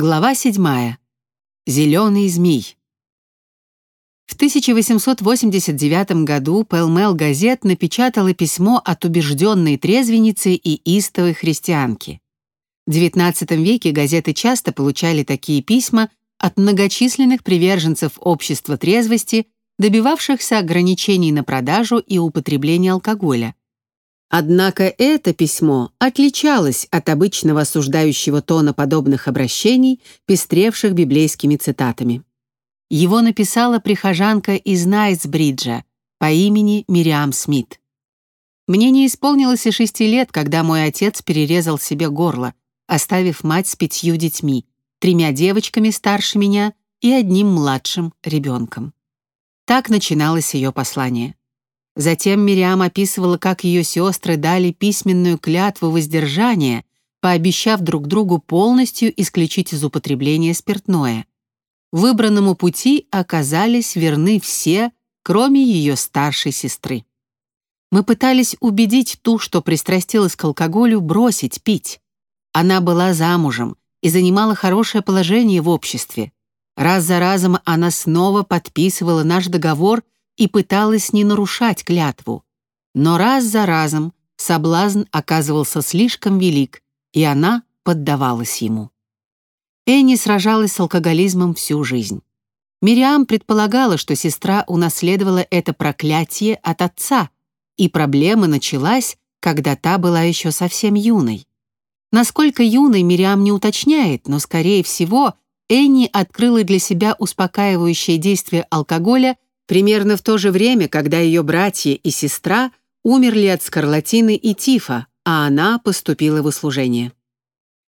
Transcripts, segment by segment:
Глава 7. Зеленый змей. В 1889 году Пэлмел газет напечатала письмо от убежденной трезвенницы и истовой христианки. В XIX веке газеты часто получали такие письма от многочисленных приверженцев общества трезвости, добивавшихся ограничений на продажу и употребление алкоголя. Однако это письмо отличалось от обычного осуждающего тона подобных обращений, пестревших библейскими цитатами. Его написала прихожанка из Найтсбриджа по имени Мириам Смит. Мне не исполнилось и шести лет, когда мой отец перерезал себе горло, оставив мать с пятью детьми, тремя девочками старше меня и одним младшим ребенком. Так начиналось ее послание. Затем Мириам описывала, как ее сестры дали письменную клятву воздержания, пообещав друг другу полностью исключить из употребления спиртное. Выбранному пути оказались верны все, кроме ее старшей сестры. Мы пытались убедить ту, что пристрастилась к алкоголю, бросить пить. Она была замужем и занимала хорошее положение в обществе. Раз за разом она снова подписывала наш договор — и пыталась не нарушать клятву. Но раз за разом соблазн оказывался слишком велик, и она поддавалась ему. Энни сражалась с алкоголизмом всю жизнь. Мириам предполагала, что сестра унаследовала это проклятие от отца, и проблема началась, когда та была еще совсем юной. Насколько юной Мириам не уточняет, но, скорее всего, Энни открыла для себя успокаивающее действие алкоголя Примерно в то же время, когда ее братья и сестра умерли от скарлатины и тифа, а она поступила в услужение.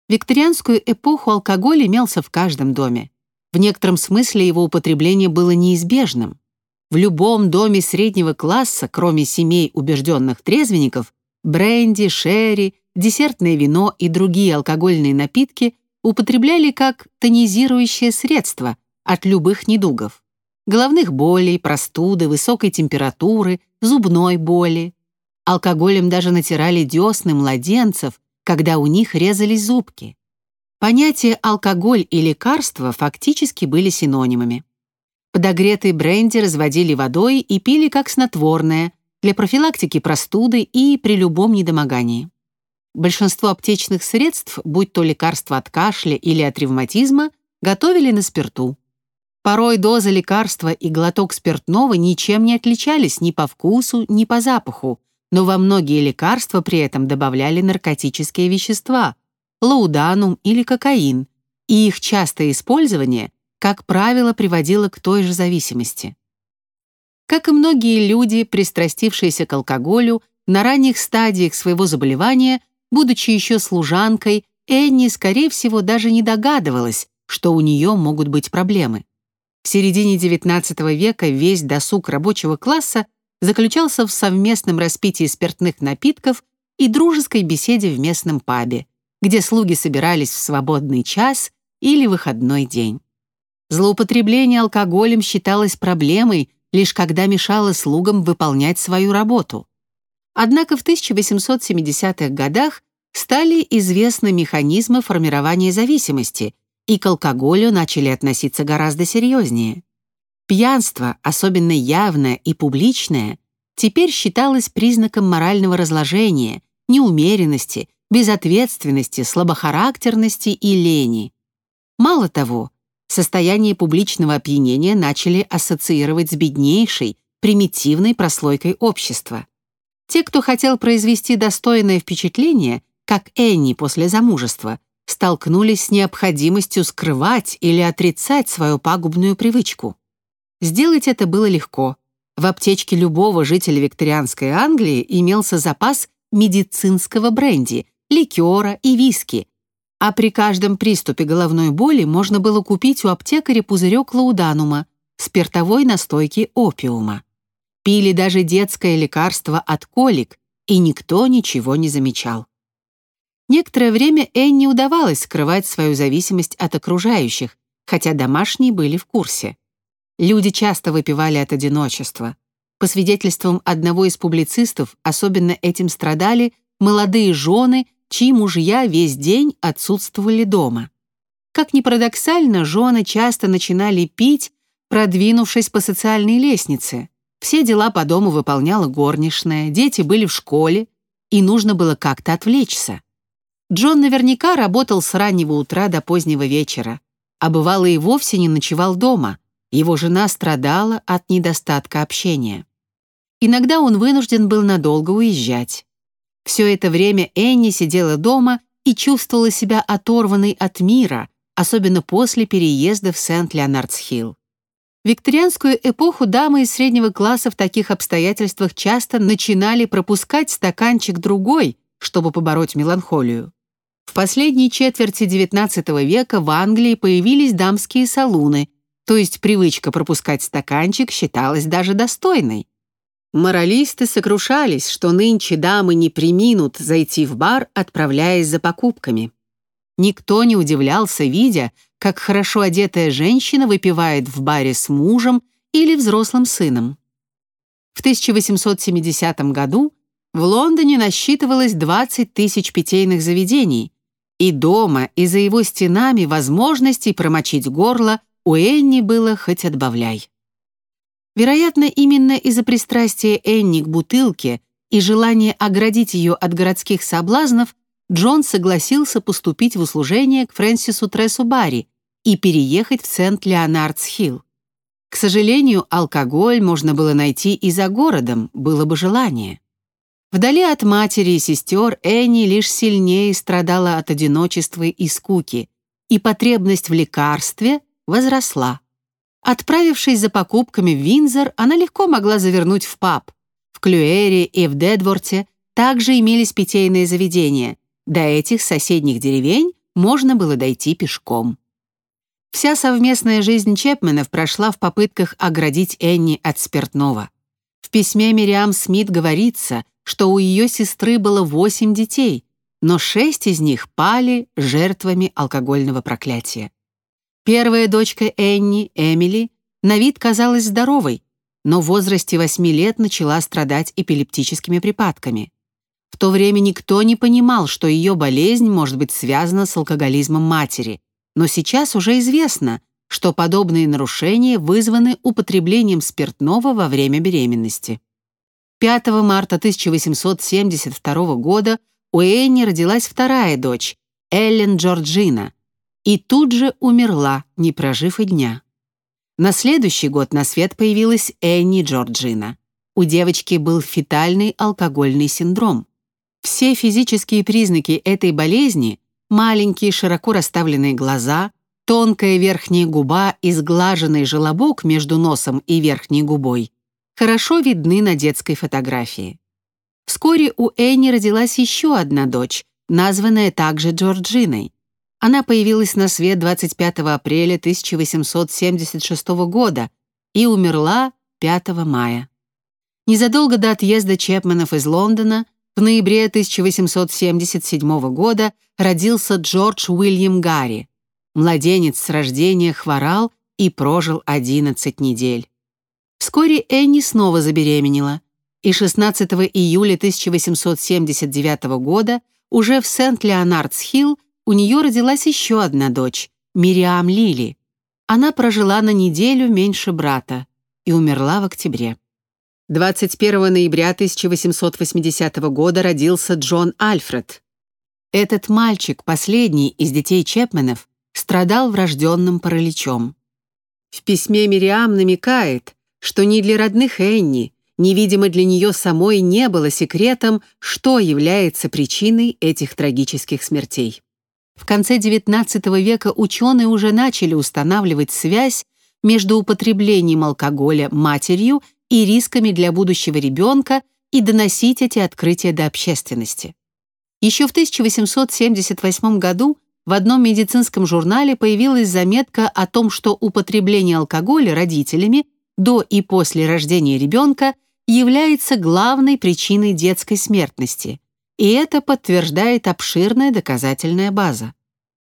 Викторианскую эпоху алкоголь имелся в каждом доме. В некотором смысле его употребление было неизбежным. В любом доме среднего класса, кроме семей убежденных трезвенников, бренди, шерри, десертное вино и другие алкогольные напитки употребляли как тонизирующее средство от любых недугов головных болей, простуды, высокой температуры, зубной боли. Алкоголем даже натирали десны младенцев, когда у них резались зубки. Понятия «алкоголь» и «лекарство» фактически были синонимами. Подогретый бренди разводили водой и пили как снотворное для профилактики простуды и при любом недомогании. Большинство аптечных средств, будь то лекарства от кашля или от ревматизма, готовили на спирту. Порой доза лекарства и глоток спиртного ничем не отличались ни по вкусу, ни по запаху, но во многие лекарства при этом добавляли наркотические вещества, лауданум или кокаин, и их частое использование, как правило, приводило к той же зависимости. Как и многие люди, пристрастившиеся к алкоголю, на ранних стадиях своего заболевания, будучи еще служанкой, Энни, скорее всего, даже не догадывалась, что у нее могут быть проблемы. В середине XIX века весь досуг рабочего класса заключался в совместном распитии спиртных напитков и дружеской беседе в местном пабе, где слуги собирались в свободный час или выходной день. Злоупотребление алкоголем считалось проблемой, лишь когда мешало слугам выполнять свою работу. Однако в 1870-х годах стали известны механизмы формирования зависимости, и к алкоголю начали относиться гораздо серьезнее. Пьянство, особенно явное и публичное, теперь считалось признаком морального разложения, неумеренности, безответственности, слабохарактерности и лени. Мало того, состояние публичного опьянения начали ассоциировать с беднейшей, примитивной прослойкой общества. Те, кто хотел произвести достойное впечатление, как Энни после замужества, столкнулись с необходимостью скрывать или отрицать свою пагубную привычку. Сделать это было легко. В аптечке любого жителя викторианской Англии имелся запас медицинского бренди, ликера и виски, а при каждом приступе головной боли можно было купить у аптекаря пузырек лауданума, спиртовой настойки опиума. Пили даже детское лекарство от колик, и никто ничего не замечал. Некоторое время Энни удавалось скрывать свою зависимость от окружающих, хотя домашние были в курсе. Люди часто выпивали от одиночества. По свидетельствам одного из публицистов, особенно этим страдали молодые жены, чьи мужья весь день отсутствовали дома. как ни парадоксально, жены часто начинали пить, продвинувшись по социальной лестнице. Все дела по дому выполняла горничная, дети были в школе, и нужно было как-то отвлечься. Джон наверняка работал с раннего утра до позднего вечера, а бывало и вовсе не ночевал дома. Его жена страдала от недостатка общения. Иногда он вынужден был надолго уезжать. Все это время Энни сидела дома и чувствовала себя оторванной от мира, особенно после переезда в Сент-Леонардс-Хилл. Викторианскую эпоху дамы из среднего класса в таких обстоятельствах часто начинали пропускать стаканчик другой, чтобы побороть меланхолию. В последней четверти XIX века в Англии появились дамские салуны, то есть привычка пропускать стаканчик считалась даже достойной. Моралисты сокрушались, что нынче дамы не приминут зайти в бар, отправляясь за покупками. Никто не удивлялся, видя, как хорошо одетая женщина выпивает в баре с мужем или взрослым сыном. В 1870 году в Лондоне насчитывалось 20 тысяч питейных заведений, и дома, и за его стенами возможностей промочить горло у Энни было хоть отбавляй. Вероятно, именно из-за пристрастия Энни к бутылке и желания оградить ее от городских соблазнов Джон согласился поступить в услужение к Фрэнсису Трессу Барри и переехать в Сент-Леонардс-Хилл. К сожалению, алкоголь можно было найти и за городом, было бы желание. Вдали от матери и сестер Энни лишь сильнее страдала от одиночества и скуки, и потребность в лекарстве возросла. Отправившись за покупками в Виндзор, она легко могла завернуть в паб. В Клюэре и в Дедворте также имелись питейные заведения. До этих соседних деревень можно было дойти пешком. Вся совместная жизнь Чепменов прошла в попытках оградить Энни от спиртного. В письме Мириам Смит говорится, что у ее сестры было восемь детей, но шесть из них пали жертвами алкогольного проклятия. Первая дочка Энни, Эмили, на вид казалась здоровой, но в возрасте восьми лет начала страдать эпилептическими припадками. В то время никто не понимал, что ее болезнь может быть связана с алкоголизмом матери, но сейчас уже известно, что подобные нарушения вызваны употреблением спиртного во время беременности. 5 марта 1872 года у Энни родилась вторая дочь, Эллен Джорджина, и тут же умерла, не прожив и дня. На следующий год на свет появилась Энни Джорджина. У девочки был фетальный алкогольный синдром. Все физические признаки этой болезни – маленькие широко расставленные глаза, тонкая верхняя губа и сглаженный желобок между носом и верхней губой хорошо видны на детской фотографии. Вскоре у Энни родилась еще одна дочь, названная также Джорджиной. Она появилась на свет 25 апреля 1876 года и умерла 5 мая. Незадолго до отъезда Чепменов из Лондона в ноябре 1877 года родился Джордж Уильям Гарри. Младенец с рождения хворал и прожил 11 недель. Вскоре Энни снова забеременела, и 16 июля 1879 года уже в Сент-Леонардс-Хилл у нее родилась еще одна дочь, Мириам Лили. Она прожила на неделю меньше брата и умерла в октябре. 21 ноября 1880 года родился Джон Альфред. Этот мальчик, последний из детей Чепменов, страдал врожденным параличом. В письме Мириам намекает, что ни для родных Энни, ни, видимо, для нее самой не было секретом, что является причиной этих трагических смертей. В конце XIX века ученые уже начали устанавливать связь между употреблением алкоголя матерью и рисками для будущего ребенка и доносить эти открытия до общественности. Еще в 1878 году в одном медицинском журнале появилась заметка о том, что употребление алкоголя родителями до и после рождения ребенка является главной причиной детской смертности, и это подтверждает обширная доказательная база.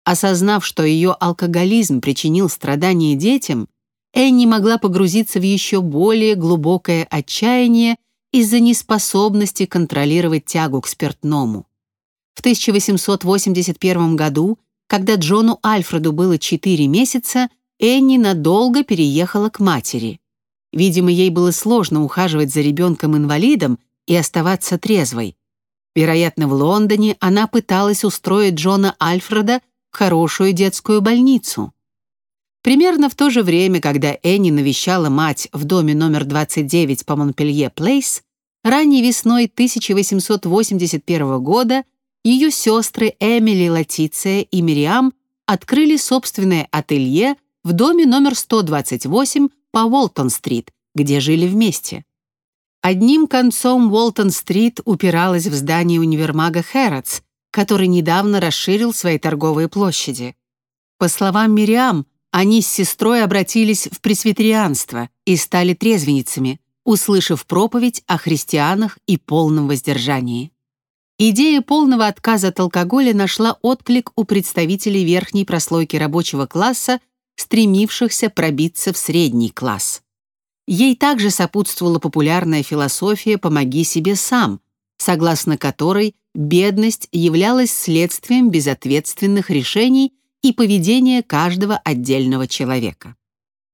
Осознав, что ее алкоголизм причинил страдания детям, Энни могла погрузиться в еще более глубокое отчаяние из-за неспособности контролировать тягу к спиртному. В 1881 году когда Джону Альфреду было 4 месяца, Энни надолго переехала к матери. Видимо, ей было сложно ухаживать за ребенком-инвалидом и оставаться трезвой. Вероятно, в Лондоне она пыталась устроить Джона Альфреда в хорошую детскую больницу. Примерно в то же время, когда Энни навещала мать в доме номер 29 по Монпелье Плейс, ранней весной 1881 года ее сестры Эмили Латиция и Мириам открыли собственное ателье в доме номер 128 по Уолтон-стрит, где жили вместе. Одним концом Уолтон-стрит упиралась в здание универмага Хэротс, который недавно расширил свои торговые площади. По словам Мириам, они с сестрой обратились в пресвитерианство и стали трезвенницами, услышав проповедь о христианах и полном воздержании. Идея полного отказа от алкоголя нашла отклик у представителей верхней прослойки рабочего класса, стремившихся пробиться в средний класс. Ей также сопутствовала популярная философия «помоги себе сам», согласно которой бедность являлась следствием безответственных решений и поведения каждого отдельного человека.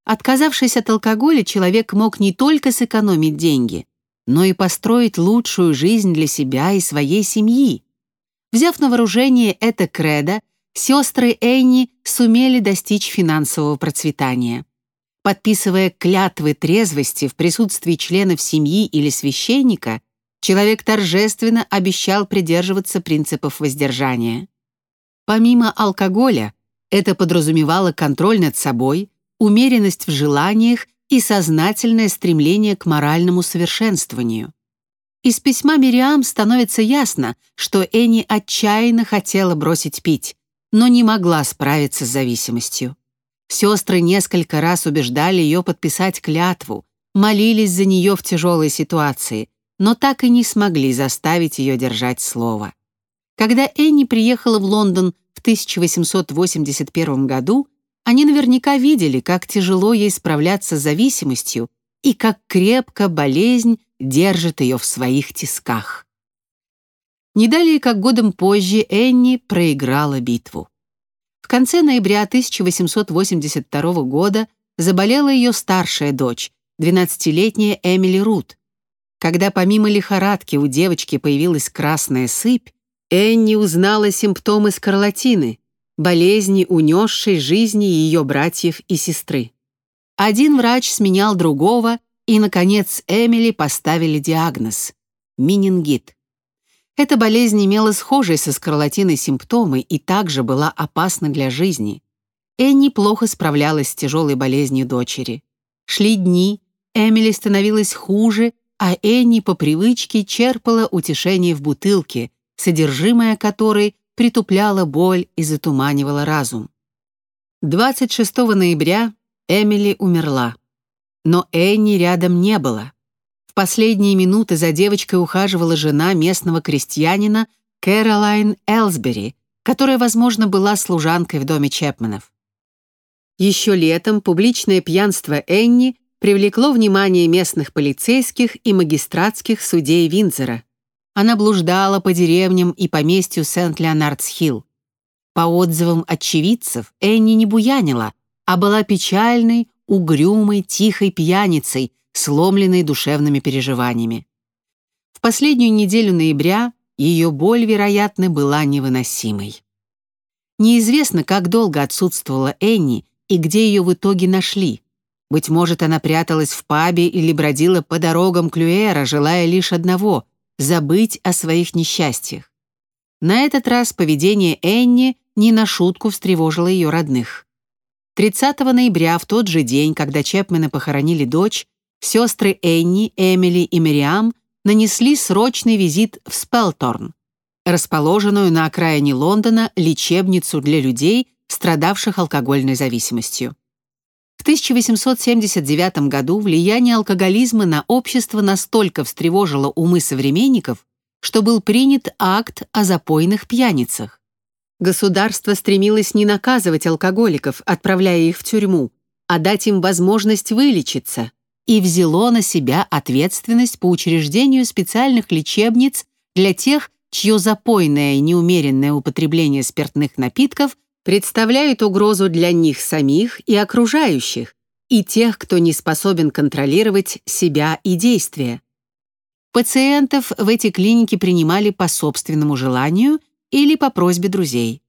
Отказавшись от алкоголя, человек мог не только сэкономить деньги, но и построить лучшую жизнь для себя и своей семьи. Взяв на вооружение это кредо, сестры Энни сумели достичь финансового процветания. Подписывая клятвы трезвости в присутствии членов семьи или священника, человек торжественно обещал придерживаться принципов воздержания. Помимо алкоголя, это подразумевало контроль над собой, умеренность в желаниях и сознательное стремление к моральному совершенствованию. Из письма Мириам становится ясно, что Энни отчаянно хотела бросить пить, но не могла справиться с зависимостью. Сестры несколько раз убеждали ее подписать клятву, молились за нее в тяжелой ситуации, но так и не смогли заставить ее держать слово. Когда Энни приехала в Лондон в 1881 году, они наверняка видели, как тяжело ей справляться с зависимостью и как крепко болезнь держит ее в своих тисках. Не далее, как годом позже, Энни проиграла битву. В конце ноября 1882 года заболела ее старшая дочь, 12-летняя Эмили Рут. Когда помимо лихорадки у девочки появилась красная сыпь, Энни узнала симптомы скарлатины, болезни, унесшей жизни ее братьев и сестры. Один врач сменял другого, и, наконец, Эмили поставили диагноз – менингит. Эта болезнь имела схожие со скарлатиной симптомы и также была опасна для жизни. Энни плохо справлялась с тяжелой болезнью дочери. Шли дни, Эмили становилась хуже, а Энни по привычке черпала утешение в бутылке, содержимое которой притупляла боль и затуманивала разум. 26 ноября Эмили умерла. Но Энни рядом не было. В последние минуты за девочкой ухаживала жена местного крестьянина Кэролайн Элсбери, которая, возможно, была служанкой в доме Чепменов. Еще летом публичное пьянство Энни привлекло внимание местных полицейских и магистратских судей Виндзора. Она блуждала по деревням и поместью Сент-Леонардс-Хилл. По отзывам очевидцев, Энни не буянила, а была печальной, угрюмой, тихой пьяницей, сломленной душевными переживаниями. В последнюю неделю ноября ее боль, вероятно, была невыносимой. Неизвестно, как долго отсутствовала Энни и где ее в итоге нашли. Быть может, она пряталась в пабе или бродила по дорогам Клюэра, желая лишь одного забыть о своих несчастьях. На этот раз поведение Энни не на шутку встревожило ее родных. 30 ноября, в тот же день, когда Чепмены похоронили дочь, сестры Энни, Эмили и Мириам нанесли срочный визит в Спелторн, расположенную на окраине Лондона лечебницу для людей, страдавших алкогольной зависимостью. В 1879 году влияние алкоголизма на общество настолько встревожило умы современников, что был принят акт о запойных пьяницах. Государство стремилось не наказывать алкоголиков, отправляя их в тюрьму, а дать им возможность вылечиться, и взяло на себя ответственность по учреждению специальных лечебниц для тех, чье запойное и неумеренное употребление спиртных напитков представляют угрозу для них самих и окружающих, и тех, кто не способен контролировать себя и действия. Пациентов в эти клиники принимали по собственному желанию или по просьбе друзей.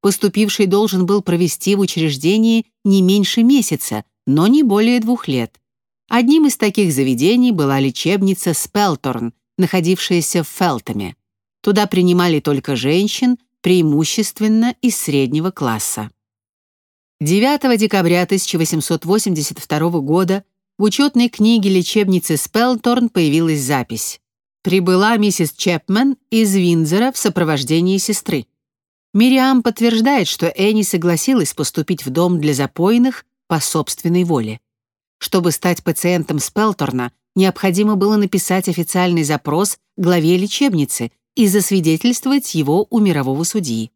Поступивший должен был провести в учреждении не меньше месяца, но не более двух лет. Одним из таких заведений была лечебница Спелторн, находившаяся в Фелтоме. Туда принимали только женщин, преимущественно из среднего класса. 9 декабря 1882 года в учетной книге лечебницы Спелторн появилась запись. Прибыла миссис Чепмен из Виндзора в сопровождении сестры. Мириам подтверждает, что Энни согласилась поступить в дом для запойных по собственной воле. Чтобы стать пациентом Спелторна, необходимо было написать официальный запрос главе лечебницы и засвидетельствовать его у мирового судьи.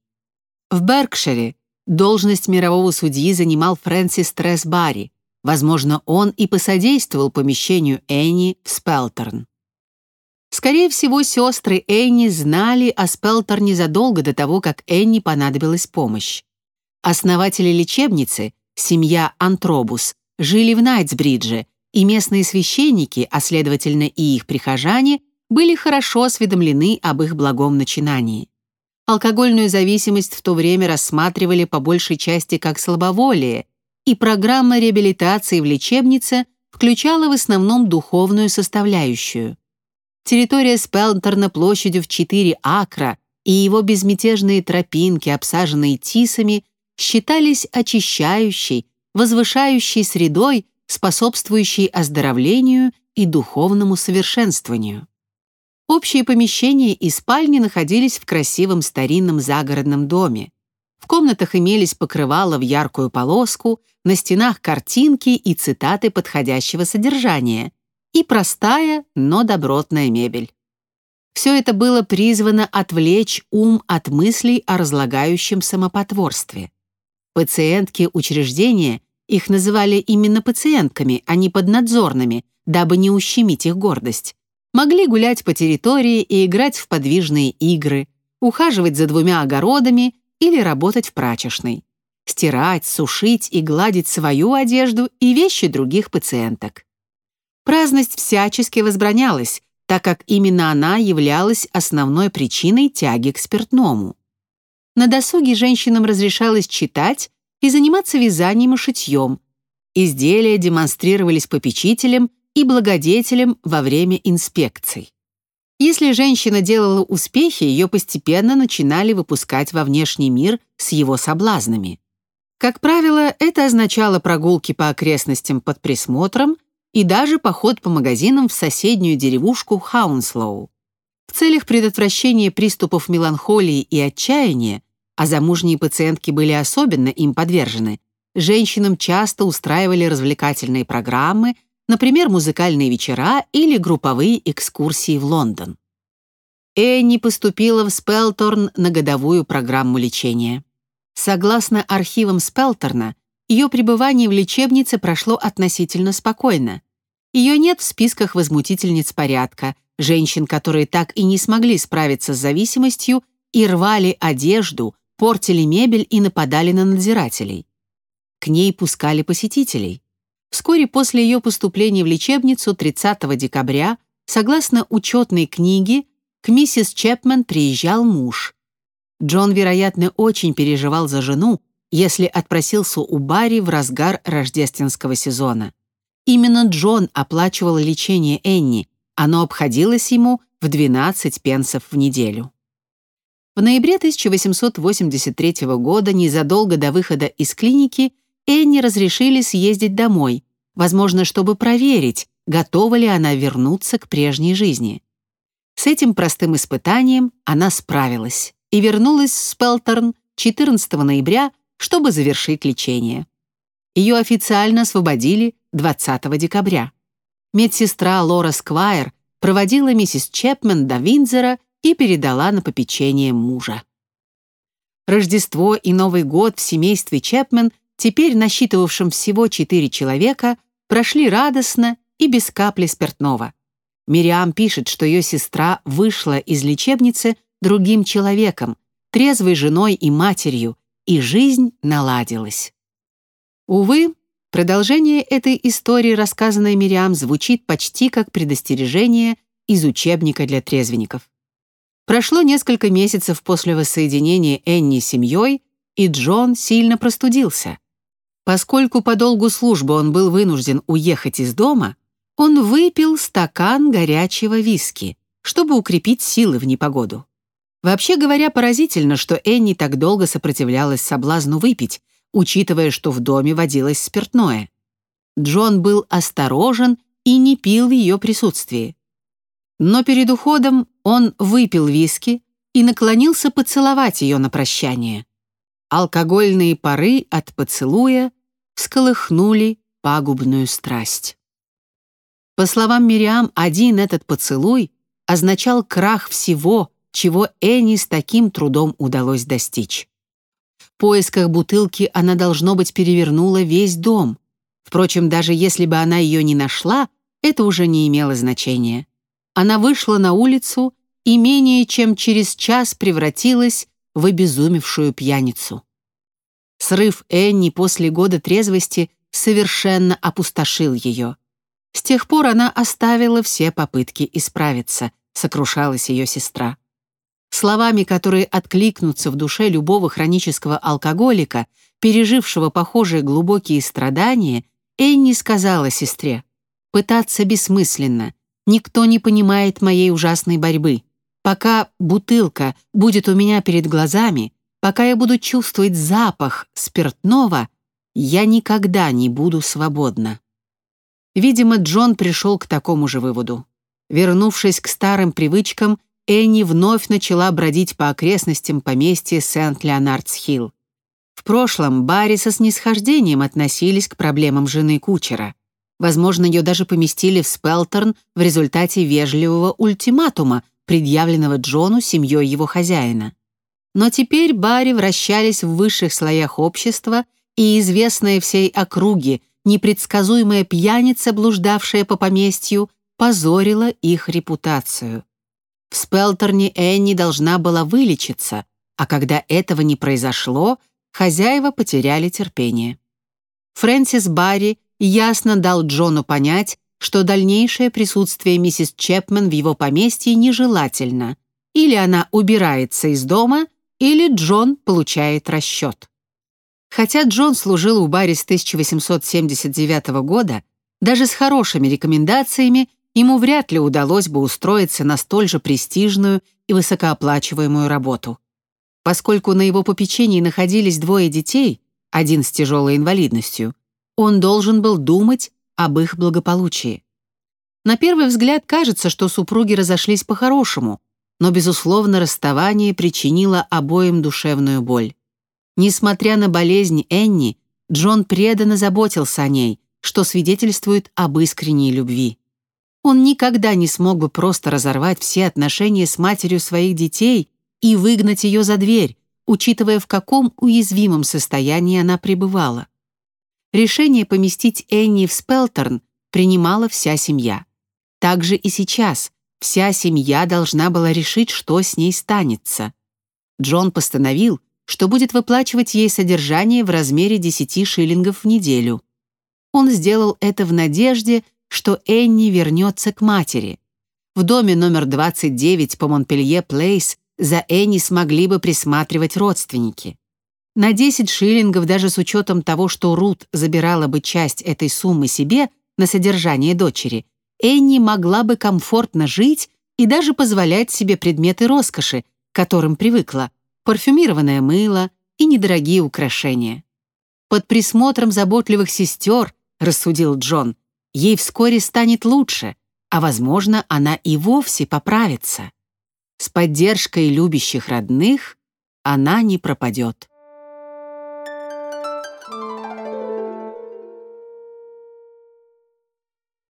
В Беркшире должность мирового судьи занимал Фрэнсис Тресбари. Возможно, он и посодействовал помещению Энни в Спелторн. Скорее всего, сестры Энни знали о Спелторне задолго до того, как Энни понадобилась помощь. Основатели лечебницы, семья Антробус, жили в Найтсбридже, и местные священники, а следовательно и их прихожане, были хорошо осведомлены об их благом начинании. Алкогольную зависимость в то время рассматривали по большей части как слабоволие, и программа реабилитации в лечебнице включала в основном духовную составляющую. Территория Спелтерна площадью в 4 акра и его безмятежные тропинки, обсаженные тисами, считались очищающей, возвышающей средой, способствующей оздоровлению и духовному совершенствованию. Общие помещения и спальни находились в красивом старинном загородном доме. В комнатах имелись покрывала в яркую полоску, на стенах картинки и цитаты подходящего содержания и простая, но добротная мебель. Все это было призвано отвлечь ум от мыслей о разлагающем самопотворстве. Пациентки учреждения, их называли именно пациентками, а не поднадзорными, дабы не ущемить их гордость, могли гулять по территории и играть в подвижные игры, ухаживать за двумя огородами или работать в прачечной, стирать, сушить и гладить свою одежду и вещи других пациенток. Праздность всячески возбранялась, так как именно она являлась основной причиной тяги к спиртному. На досуге женщинам разрешалось читать и заниматься вязанием и шитьем. Изделия демонстрировались попечителям и благодетелем во время инспекций. Если женщина делала успехи, ее постепенно начинали выпускать во внешний мир с его соблазнами. Как правило, это означало прогулки по окрестностям под присмотром и даже поход по магазинам в соседнюю деревушку Хаунслоу. В целях предотвращения приступов меланхолии и отчаяния, а замужние пациентки были особенно им подвержены, женщинам часто устраивали развлекательные программы – например, музыкальные вечера или групповые экскурсии в Лондон. Энни поступила в Спелторн на годовую программу лечения. Согласно архивам Спелторна, ее пребывание в лечебнице прошло относительно спокойно. Ее нет в списках возмутительниц порядка, женщин, которые так и не смогли справиться с зависимостью и рвали одежду, портили мебель и нападали на надзирателей. К ней пускали посетителей. Вскоре после ее поступления в лечебницу 30 декабря, согласно учетной книге, к миссис Чепмен приезжал муж. Джон, вероятно, очень переживал за жену, если отпросился у Барри в разгар рождественского сезона. Именно Джон оплачивал лечение Энни, оно обходилось ему в 12 пенсов в неделю. В ноябре 1883 года, незадолго до выхода из клиники, Энни разрешили съездить домой, возможно, чтобы проверить, готова ли она вернуться к прежней жизни. С этим простым испытанием она справилась и вернулась в Спелтерн 14 ноября, чтобы завершить лечение. Ее официально освободили 20 декабря. Медсестра Лора Сквайр проводила миссис Чепмен до Виндзора и передала на попечение мужа. Рождество и Новый год в семействе Чепмен теперь насчитывавшим всего четыре человека, прошли радостно и без капли спиртного. Мириам пишет, что ее сестра вышла из лечебницы другим человеком, трезвой женой и матерью, и жизнь наладилась. Увы, продолжение этой истории, рассказанной Мириам, звучит почти как предостережение из учебника для трезвенников. Прошло несколько месяцев после воссоединения Энни с семьей, и Джон сильно простудился. Поскольку по долгу службы он был вынужден уехать из дома, он выпил стакан горячего виски, чтобы укрепить силы в непогоду. Вообще говоря, поразительно, что Энни так долго сопротивлялась соблазну выпить, учитывая, что в доме водилось спиртное. Джон был осторожен и не пил в ее присутствии. Но перед уходом он выпил виски и наклонился поцеловать ее на прощание. Алкогольные пары от поцелуя всколыхнули пагубную страсть. По словам Мириам, один этот поцелуй означал крах всего, чего Энни с таким трудом удалось достичь. В поисках бутылки она, должно быть, перевернула весь дом. Впрочем, даже если бы она ее не нашла, это уже не имело значения она вышла на улицу и менее чем через час превратилась в обезумевшую пьяницу. Срыв Энни после года трезвости совершенно опустошил ее. С тех пор она оставила все попытки исправиться, сокрушалась ее сестра. Словами, которые откликнутся в душе любого хронического алкоголика, пережившего похожие глубокие страдания, Энни сказала сестре, «Пытаться бессмысленно, Никто не понимает моей ужасной борьбы. Пока бутылка будет у меня перед глазами, пока я буду чувствовать запах спиртного, я никогда не буду свободна. Видимо, Джон пришел к такому же выводу. Вернувшись к старым привычкам, Энни вновь начала бродить по окрестностям поместья Сент-Леонардс-Хилл. В прошлом Барри со снисхождением относились к проблемам жены кучера. Возможно, ее даже поместили в Спелтерн в результате вежливого ультиматума, предъявленного Джону семьей его хозяина. Но теперь Барри вращались в высших слоях общества, и известная всей округе непредсказуемая пьяница, блуждавшая по поместью, позорила их репутацию. В Спелтерне Энни должна была вылечиться, а когда этого не произошло, хозяева потеряли терпение. Фрэнсис Барри ясно дал Джону понять, что дальнейшее присутствие миссис Чепмен в его поместье нежелательно. Или она убирается из дома, или Джон получает расчет. Хотя Джон служил у Барри с 1879 года, даже с хорошими рекомендациями ему вряд ли удалось бы устроиться на столь же престижную и высокооплачиваемую работу. Поскольку на его попечении находились двое детей, один с тяжелой инвалидностью, он должен был думать об их благополучии. На первый взгляд кажется, что супруги разошлись по-хорошему, но, безусловно, расставание причинило обоим душевную боль. Несмотря на болезнь Энни, Джон преданно заботился о ней, что свидетельствует об искренней любви. Он никогда не смог бы просто разорвать все отношения с матерью своих детей и выгнать ее за дверь, учитывая, в каком уязвимом состоянии она пребывала. Решение поместить Энни в Спелтерн принимала вся семья. Также и сейчас вся семья должна была решить, что с ней станется. Джон постановил, что будет выплачивать ей содержание в размере 10 шиллингов в неделю. Он сделал это в надежде, что Энни вернется к матери. В доме номер 29 по Монпелье Плейс за Энни смогли бы присматривать родственники. На 10 шиллингов даже с учетом того, что Рут забирала бы часть этой суммы себе на содержание дочери, Энни могла бы комфортно жить и даже позволять себе предметы роскоши, к которым привыкла, парфюмированное мыло и недорогие украшения. Под присмотром заботливых сестер, рассудил Джон, ей вскоре станет лучше, а, возможно, она и вовсе поправится. С поддержкой любящих родных она не пропадет.